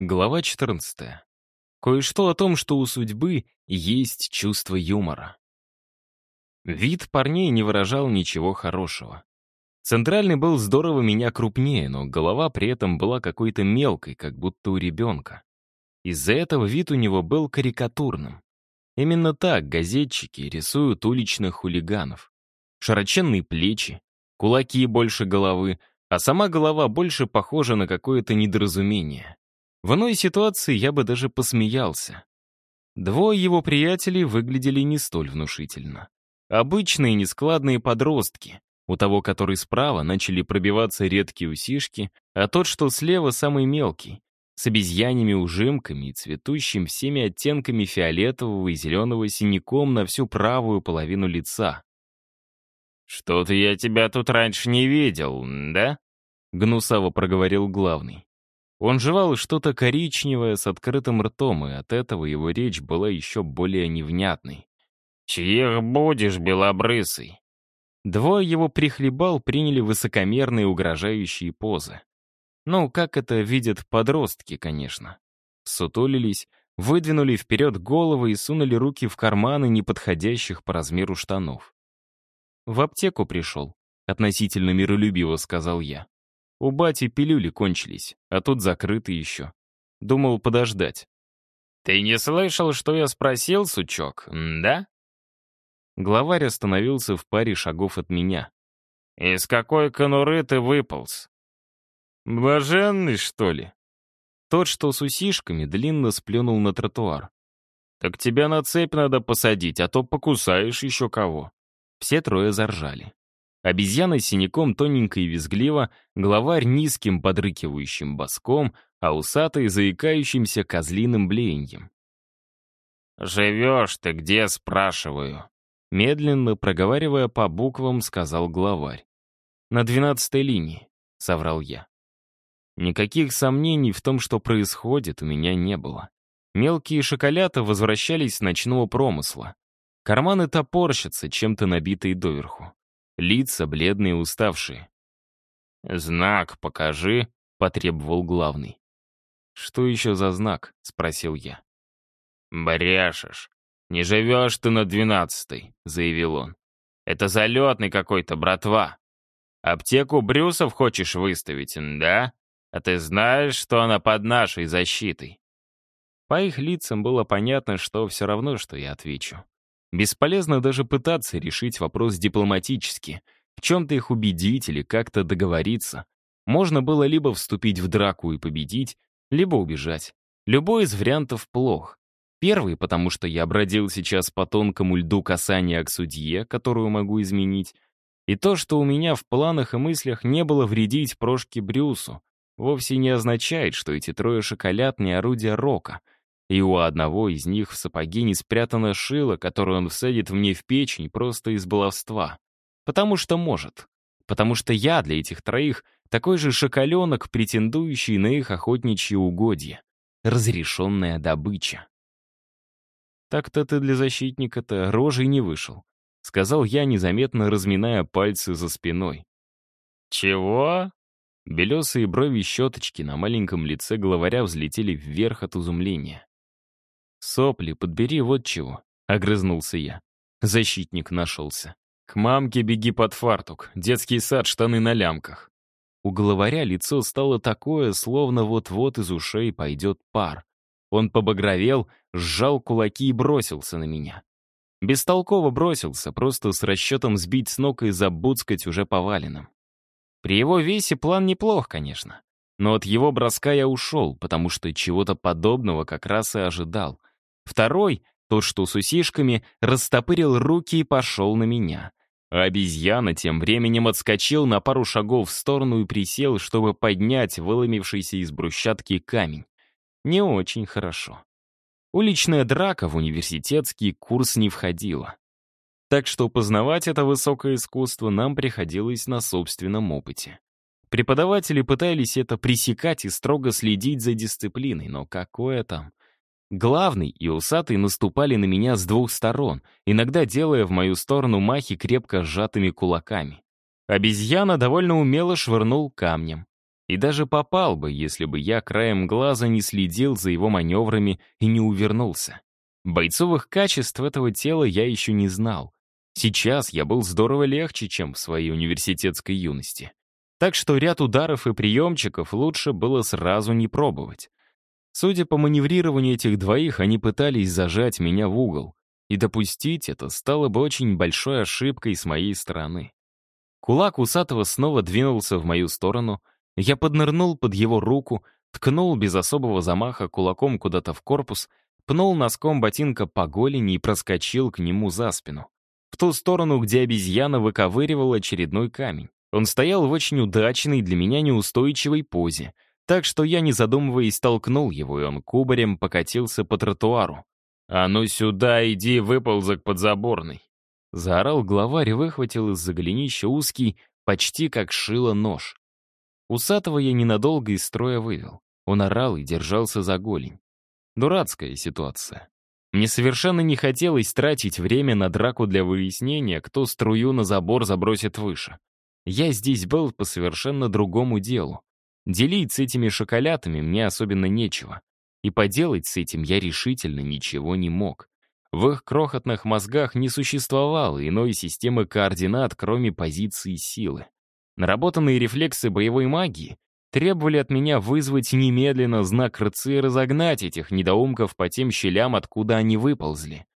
Глава 14. Кое-что о том, что у судьбы есть чувство юмора. Вид парней не выражал ничего хорошего. Центральный был здорово меня крупнее, но голова при этом была какой-то мелкой, как будто у ребенка. Из-за этого вид у него был карикатурным. Именно так газетчики рисуют уличных хулиганов. Широченные плечи, кулаки больше головы, а сама голова больше похожа на какое-то недоразумение. В иной ситуации я бы даже посмеялся. Двое его приятелей выглядели не столь внушительно. Обычные нескладные подростки. У того, который справа, начали пробиваться редкие усишки, а тот, что слева, самый мелкий, с обезьяньими ужимками и цветущим всеми оттенками фиолетового и зеленого синяком на всю правую половину лица. «Что-то я тебя тут раньше не видел, да?» — гнусаво проговорил главный. Он жевал что-то коричневое с открытым ртом, и от этого его речь была еще более невнятной. «Чьих будешь, белобрысый?» Двое его прихлебал, приняли высокомерные угрожающие позы. Ну, как это видят подростки, конечно. Сутулились, выдвинули вперед головы и сунули руки в карманы неподходящих по размеру штанов. «В аптеку пришел», — относительно миролюбиво сказал я. У бати пилюли кончились, а тут закрыты еще. Думал подождать. «Ты не слышал, что я спросил, сучок, да?» Главарь остановился в паре шагов от меня. «Из какой конуры ты выполз?» «Блаженный, что ли?» Тот, что с усишками, длинно сплюнул на тротуар. «Так тебя на цепь надо посадить, а то покусаешь еще кого». Все трое заржали. Обезьяна синяком тоненько и визгливо, главарь низким подрыкивающим боском, а усатый заикающимся козлиным блеяньем. «Живешь ты где, спрашиваю?» Медленно, проговаривая по буквам, сказал главарь. «На двенадцатой линии», — соврал я. Никаких сомнений в том, что происходит, у меня не было. Мелкие шоколята возвращались с ночного промысла. Карманы топорщатся, чем-то набитые доверху. Лица бледные и уставшие. «Знак покажи», — потребовал главный. «Что еще за знак?» — спросил я. «Брешешь. Не живешь ты на двенадцатой», — заявил он. «Это залетный какой-то, братва. Аптеку Брюсов хочешь выставить, да? А ты знаешь, что она под нашей защитой?» По их лицам было понятно, что все равно, что я отвечу. Бесполезно даже пытаться решить вопрос дипломатически, в чем-то их убедить или как-то договориться. Можно было либо вступить в драку и победить, либо убежать. Любой из вариантов плох. Первый, потому что я бродил сейчас по тонкому льду касания к судье, которую могу изменить, и то, что у меня в планах и мыслях не было вредить Прошке Брюсу, вовсе не означает, что эти трое шоколад не орудия рока — и у одного из них в сапоге не спрятано шило, которое он всадит мне в печень просто из баловства. Потому что может. Потому что я для этих троих такой же шоколенок, претендующий на их охотничьи угодья. Разрешенная добыча. «Так-то ты для защитника-то рожей не вышел», — сказал я, незаметно разминая пальцы за спиной. «Чего?» Белесые брови щеточки на маленьком лице главаря взлетели вверх от изумления. «Сопли, подбери вот чего», — огрызнулся я. Защитник нашелся. «К мамке беги под фартук, детский сад, штаны на лямках». У главаря лицо стало такое, словно вот-вот из ушей пойдет пар. Он побагровел, сжал кулаки и бросился на меня. Бестолково бросился, просто с расчетом сбить с ног и забуцкать уже поваленным. При его весе план неплох, конечно. Но от его броска я ушел, потому что чего-то подобного как раз и ожидал — Второй, тот, что с усишками, растопырил руки и пошел на меня. А обезьяна тем временем отскочил на пару шагов в сторону и присел, чтобы поднять выломившийся из брусчатки камень. Не очень хорошо. Уличная драка в университетский курс не входила. Так что познавать это высокое искусство нам приходилось на собственном опыте. Преподаватели пытались это пресекать и строго следить за дисциплиной, но какое там. Главный и усатый наступали на меня с двух сторон, иногда делая в мою сторону махи крепко сжатыми кулаками. Обезьяна довольно умело швырнул камнем. И даже попал бы, если бы я краем глаза не следил за его маневрами и не увернулся. Бойцовых качеств этого тела я еще не знал. Сейчас я был здорово легче, чем в своей университетской юности. Так что ряд ударов и приемчиков лучше было сразу не пробовать. Судя по маневрированию этих двоих, они пытались зажать меня в угол. И допустить это стало бы очень большой ошибкой с моей стороны. Кулак Усатого снова двинулся в мою сторону. Я поднырнул под его руку, ткнул без особого замаха кулаком куда-то в корпус, пнул носком ботинка по голени и проскочил к нему за спину. В ту сторону, где обезьяна выковыривала очередной камень. Он стоял в очень удачной для меня неустойчивой позе, так что я, не задумываясь, толкнул его, и он кубарем покатился по тротуару. «А ну сюда, иди, выползок подзаборный!» Заорал главарь выхватил из-за голенища узкий, почти как шило нож. Усатого я ненадолго из строя вывел. Он орал и держался за голень. Дурацкая ситуация. Мне совершенно не хотелось тратить время на драку для выяснения, кто струю на забор забросит выше. Я здесь был по совершенно другому делу. Делить с этими шоколятами мне особенно нечего. И поделать с этим я решительно ничего не мог. В их крохотных мозгах не существовало иной системы координат, кроме позиции силы. Наработанные рефлексы боевой магии требовали от меня вызвать немедленно знак РЦ и разогнать этих недоумков по тем щелям, откуда они выползли.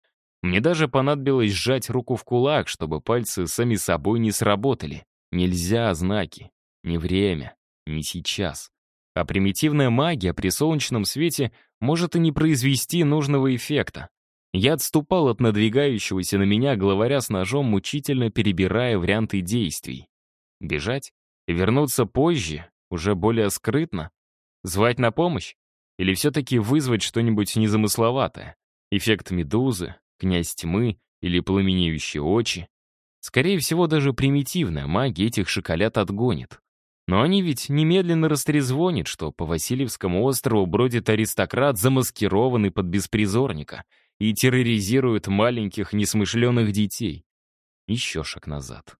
Мне даже понадобилось сжать руку в кулак, чтобы пальцы сами собой не сработали. Нельзя знаки. Не время. Не сейчас. А примитивная магия при солнечном свете может и не произвести нужного эффекта. Я отступал от надвигающегося на меня главаря с ножом, мучительно перебирая варианты действий. Бежать? Вернуться позже? Уже более скрытно? Звать на помощь? Или все-таки вызвать что-нибудь незамысловатое? Эффект медузы, князь тьмы или пламенеющие очи? Скорее всего, даже примитивная магия этих шоколад отгонит. Но они ведь немедленно растрезвонят, что по Васильевскому острову бродит аристократ, замаскированный под беспризорника — и терроризируют маленьких несмышленых детей. Еще шаг назад.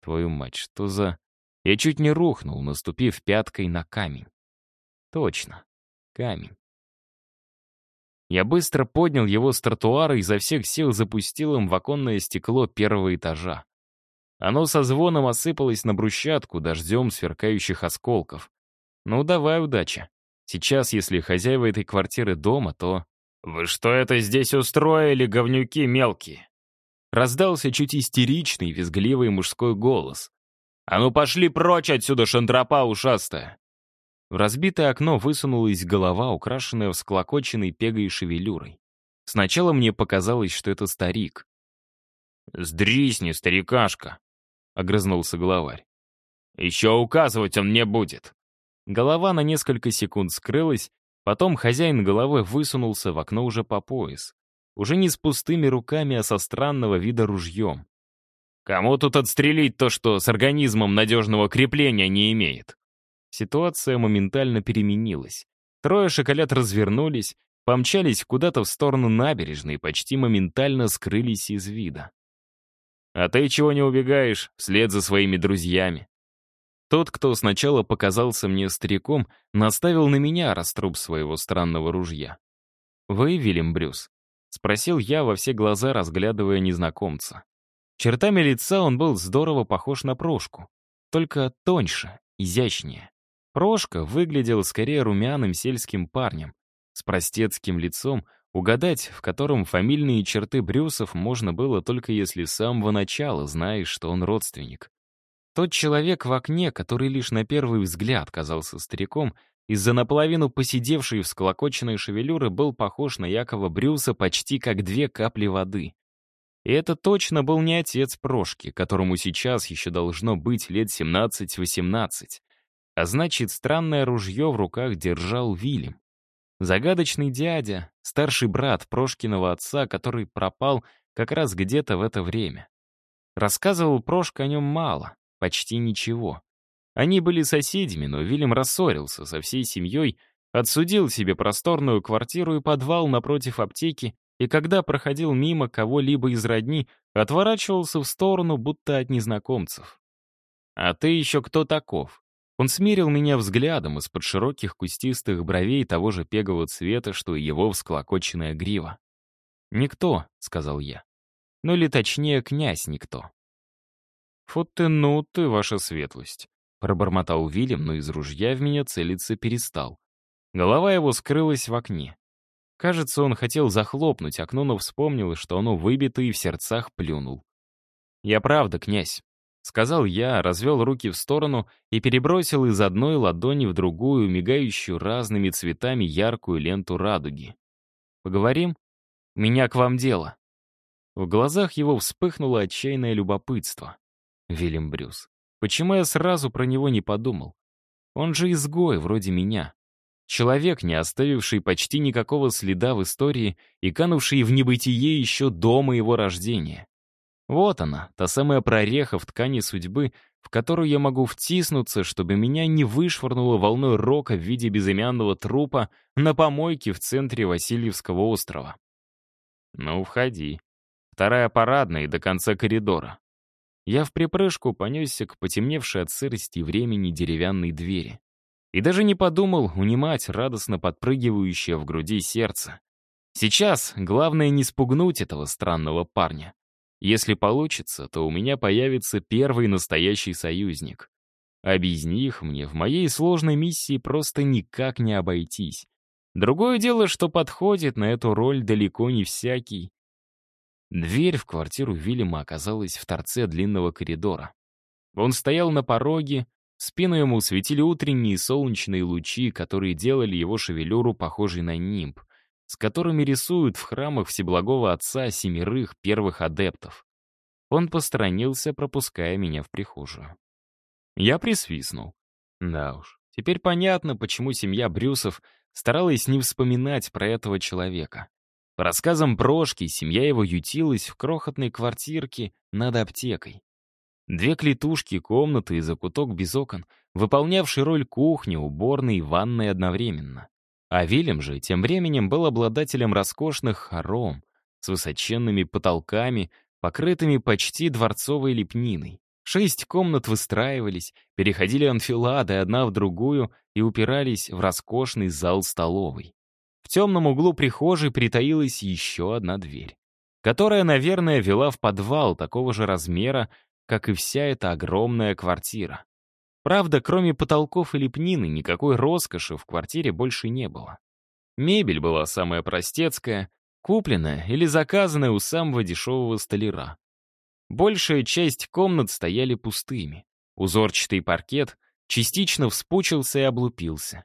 Твою мать, что за... Я чуть не рухнул, наступив пяткой на камень. Точно, камень. Я быстро поднял его с тротуара и изо всех сил запустил им в оконное стекло первого этажа. Оно со звоном осыпалось на брусчатку дождем сверкающих осколков. Ну, давай, удача. Сейчас, если хозяева этой квартиры дома, то «Вы что это здесь устроили, говнюки мелкие?» Раздался чуть истеричный, визгливый мужской голос. «А ну пошли прочь отсюда, шантропа ушастая!» В разбитое окно высунулась голова, украшенная всклокоченной пегой шевелюрой. Сначала мне показалось, что это старик. «Сдрисни, старикашка!» — огрызнулся главарь. «Еще указывать он мне будет!» Голова на несколько секунд скрылась, Потом хозяин головы высунулся в окно уже по пояс. Уже не с пустыми руками, а со странного вида ружьем. «Кому тут отстрелить то, что с организмом надежного крепления не имеет?» Ситуация моментально переменилась. Трое шоколад развернулись, помчались куда-то в сторону набережной и почти моментально скрылись из вида. «А ты чего не убегаешь вслед за своими друзьями?» Тот, кто сначала показался мне стариком, наставил на меня раструб своего странного ружья. «Вы, Вильям Брюс?» — спросил я во все глаза, разглядывая незнакомца. Чертами лица он был здорово похож на Прошку, только тоньше, изящнее. Прошка выглядел скорее румяным сельским парнем, с простецким лицом, угадать в котором фамильные черты Брюсов можно было только если с самого начала знаешь, что он родственник. Тот человек в окне, который лишь на первый взгляд казался стариком, из-за наполовину посидевшей всклокоченной шевелюры был похож на Якова Брюса почти как две капли воды. И это точно был не отец Прошки, которому сейчас еще должно быть лет 17-18. А значит, странное ружье в руках держал Вильям. Загадочный дядя, старший брат Прошкиного отца, который пропал как раз где-то в это время. Рассказывал Прошка о нем мало, почти ничего. Они были соседями, но Вильям рассорился со всей семьей, отсудил себе просторную квартиру и подвал напротив аптеки, и когда проходил мимо кого-либо из родни, отворачивался в сторону, будто от незнакомцев. «А ты еще кто таков?» Он смерил меня взглядом из-под широких кустистых бровей того же пегового цвета, что и его всклокоченная грива. «Никто», — сказал я. «Ну или точнее, князь никто». «Фу ты, ну ты, ваша светлость», — пробормотал Вильям, но из ружья в меня целиться перестал. Голова его скрылась в окне. Кажется, он хотел захлопнуть окно, но вспомнил, что оно выбито и в сердцах плюнул. «Я правда, князь», — сказал я, развел руки в сторону и перебросил из одной ладони в другую, мигающую разными цветами яркую ленту радуги. «Поговорим? Меня к вам дело». В глазах его вспыхнуло отчаянное любопытство. Вильям Брюс. Почему я сразу про него не подумал? Он же изгой, вроде меня. Человек, не оставивший почти никакого следа в истории и канувший в небытие еще до моего рождения. Вот она, та самая прореха в ткани судьбы, в которую я могу втиснуться, чтобы меня не вышвырнуло волной рока в виде безымянного трупа на помойке в центре Васильевского острова. Ну, входи. Вторая парадная и до конца коридора. Я в припрыжку понесся к потемневшей от сырости времени деревянной двери. И даже не подумал унимать радостно подпрыгивающее в груди сердце. Сейчас главное не спугнуть этого странного парня. Если получится, то у меня появится первый настоящий союзник. А без них мне в моей сложной миссии просто никак не обойтись. Другое дело, что подходит на эту роль далеко не всякий. Дверь в квартиру Вильяма оказалась в торце длинного коридора. Он стоял на пороге, спину ему светили утренние солнечные лучи, которые делали его шевелюру похожей на нимб, с которыми рисуют в храмах Всеблагого Отца семерых первых адептов. Он посторонился, пропуская меня в прихожую. Я присвистнул. Да уж, теперь понятно, почему семья Брюсов старалась не вспоминать про этого человека. По рассказам Прошки, семья его ютилась в крохотной квартирке над аптекой. Две клетушки, комнаты и закуток без окон, выполнявший роль кухни, уборной и ванной одновременно. А Вильям же тем временем был обладателем роскошных хором с высоченными потолками, покрытыми почти дворцовой лепниной. Шесть комнат выстраивались, переходили анфилады одна в другую и упирались в роскошный зал столовой. В темном углу прихожей притаилась еще одна дверь, которая, наверное, вела в подвал такого же размера, как и вся эта огромная квартира. Правда, кроме потолков и лепнины, никакой роскоши в квартире больше не было. Мебель была самая простецкая, купленная или заказанная у самого дешевого столяра. Большая часть комнат стояли пустыми. Узорчатый паркет частично вспучился и облупился.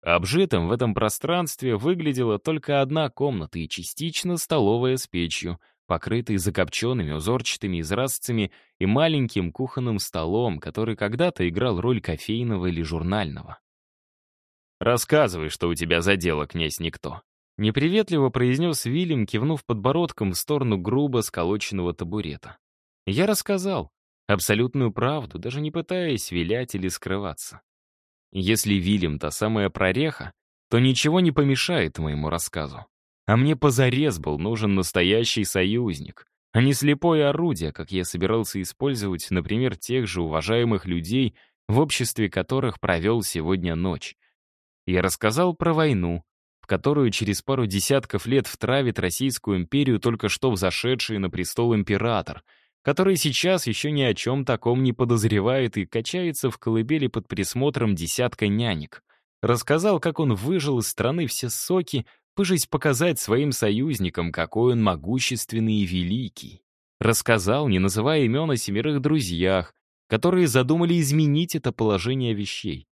Обжитым в этом пространстве выглядела только одна комната и частично столовая с печью, покрытой закопченными узорчатыми изразцами и маленьким кухонным столом, который когда-то играл роль кофейного или журнального. «Рассказывай, что у тебя за дело, князь Никто», — неприветливо произнес Вильям, кивнув подбородком в сторону грубо сколоченного табурета. Я рассказал абсолютную правду, даже не пытаясь вилять или скрываться. Если Вильям та самая прореха, то ничего не помешает моему рассказу. А мне позарез был нужен настоящий союзник, а не слепое орудие, как я собирался использовать, например, тех же уважаемых людей, в обществе которых провел сегодня ночь. Я рассказал про войну, в которую через пару десятков лет втравит Российскую империю только что взошедший на престол император — который сейчас еще ни о чем таком не подозревает и качается в колыбели под присмотром десятка нянек. Рассказал, как он выжил из страны все соки, пыжись показать своим союзникам, какой он могущественный и великий. Рассказал, не называя имен о семерых друзьях, которые задумали изменить это положение вещей.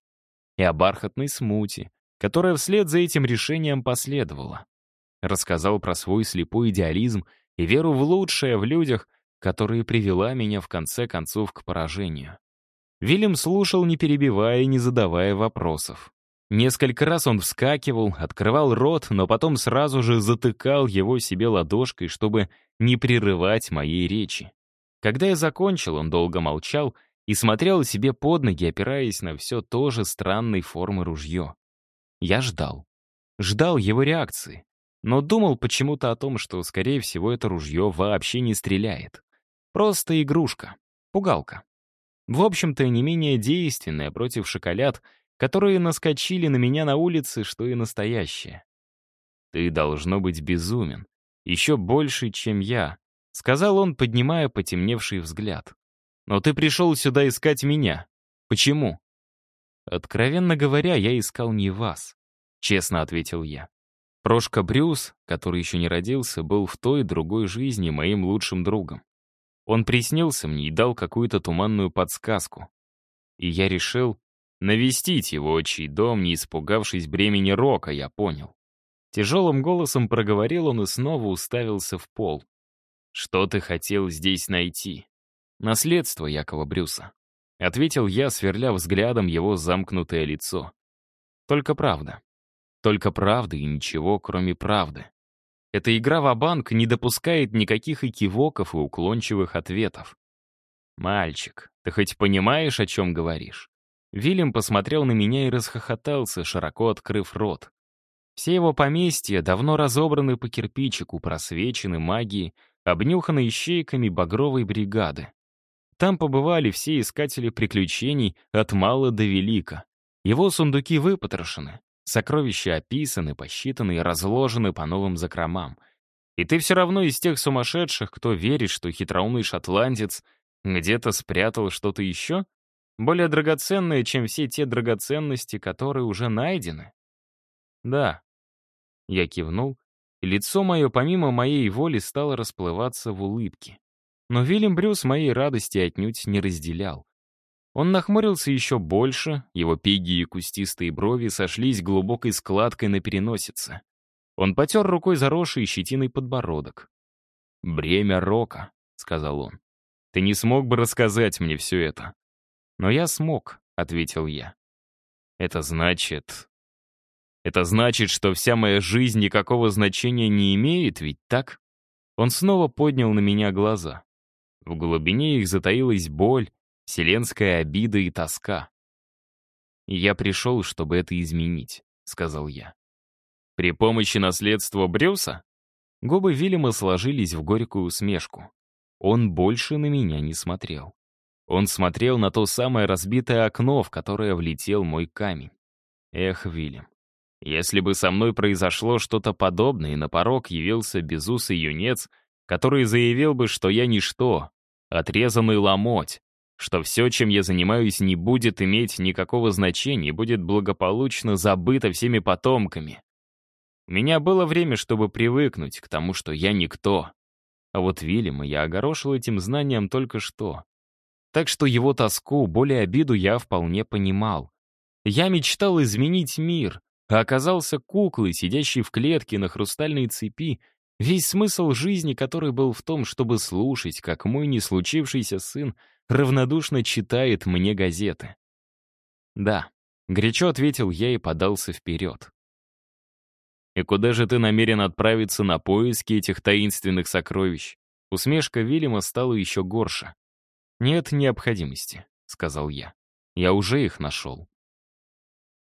И о бархатной смуте, которая вслед за этим решением последовала. Рассказал про свой слепой идеализм и веру в лучшее в людях — которая привела меня в конце концов к поражению. Вильям слушал, не перебивая и не задавая вопросов. Несколько раз он вскакивал, открывал рот, но потом сразу же затыкал его себе ладошкой, чтобы не прерывать моей речи. Когда я закончил, он долго молчал и смотрел себе под ноги, опираясь на все то же странной формы ружье. Я ждал. Ждал его реакции. Но думал почему-то о том, что, скорее всего, это ружье вообще не стреляет. Просто игрушка. Пугалка. В общем-то, не менее действенная против шоколад, которые наскочили на меня на улице, что и настоящее. «Ты должно быть безумен. Еще больше, чем я», — сказал он, поднимая потемневший взгляд. «Но ты пришел сюда искать меня. Почему?» «Откровенно говоря, я искал не вас», — честно ответил я. Прошка Брюс, который еще не родился, был в той другой жизни моим лучшим другом. Он приснился мне и дал какую-то туманную подсказку. И я решил навестить его отчий дом, не испугавшись бремени рока, я понял. Тяжелым голосом проговорил он и снова уставился в пол. «Что ты хотел здесь найти?» «Наследство Якова Брюса», — ответил я, сверля взглядом его замкнутое лицо. «Только правда. Только правда и ничего, кроме правды. Эта игра в банк не допускает никаких экивоков и уклончивых ответов. «Мальчик, ты хоть понимаешь, о чем говоришь?» Вильям посмотрел на меня и расхохотался, широко открыв рот. Все его поместья давно разобраны по кирпичику, просвечены магией, обнюханы ищейками багровой бригады. Там побывали все искатели приключений от мала до велика. Его сундуки выпотрошены, сокровища описаны, посчитаны и разложены по новым закромам. И ты все равно из тех сумасшедших, кто верит, что хитроумный шотландец где-то спрятал что-то еще, более драгоценное, чем все те драгоценности, которые уже найдены. Да, я кивнул, и лицо мое помимо моей воли стало расплываться в улыбке. Но Вильям Брюс моей радости отнюдь не разделял. Он нахмурился еще больше, его пиги и кустистые брови сошлись глубокой складкой на переносице. Он потер рукой заросший щетиной подбородок. «Бремя рока», — сказал он. «Ты не смог бы рассказать мне все это?» «Но я смог», — ответил я. «Это значит...» Это значит, что вся моя жизнь никакого значения не имеет, ведь так? Он снова поднял на меня глаза. В глубине их затаилась боль, вселенская обида и тоска. «Я пришел, чтобы это изменить», — сказал я. «При помощи наследства Брюса?» Губы Вильяма сложились в горькую усмешку. Он больше на меня не смотрел. Он смотрел на то самое разбитое окно, в которое влетел мой камень. Эх, Вильям, если бы со мной произошло что-то подобное, и на порог явился безусый юнец, который заявил бы, что я ничто, отрезанный ломоть, что все, чем я занимаюсь, не будет иметь никакого значения и будет благополучно забыто всеми потомками. У меня было время, чтобы привыкнуть к тому, что я никто. А вот Вильяма я огорошил этим знанием только что. Так что его тоску, боль и обиду я вполне понимал. Я мечтал изменить мир, а оказался куклой, сидящей в клетке на хрустальной цепи, весь смысл жизни который был в том, чтобы слушать, как мой не случившийся сын равнодушно читает мне газеты. «Да», — горячо ответил я и подался вперед. «И куда же ты намерен отправиться на поиски этих таинственных сокровищ?» Усмешка Вильяма стала еще горше. «Нет необходимости», — сказал я. «Я уже их нашел».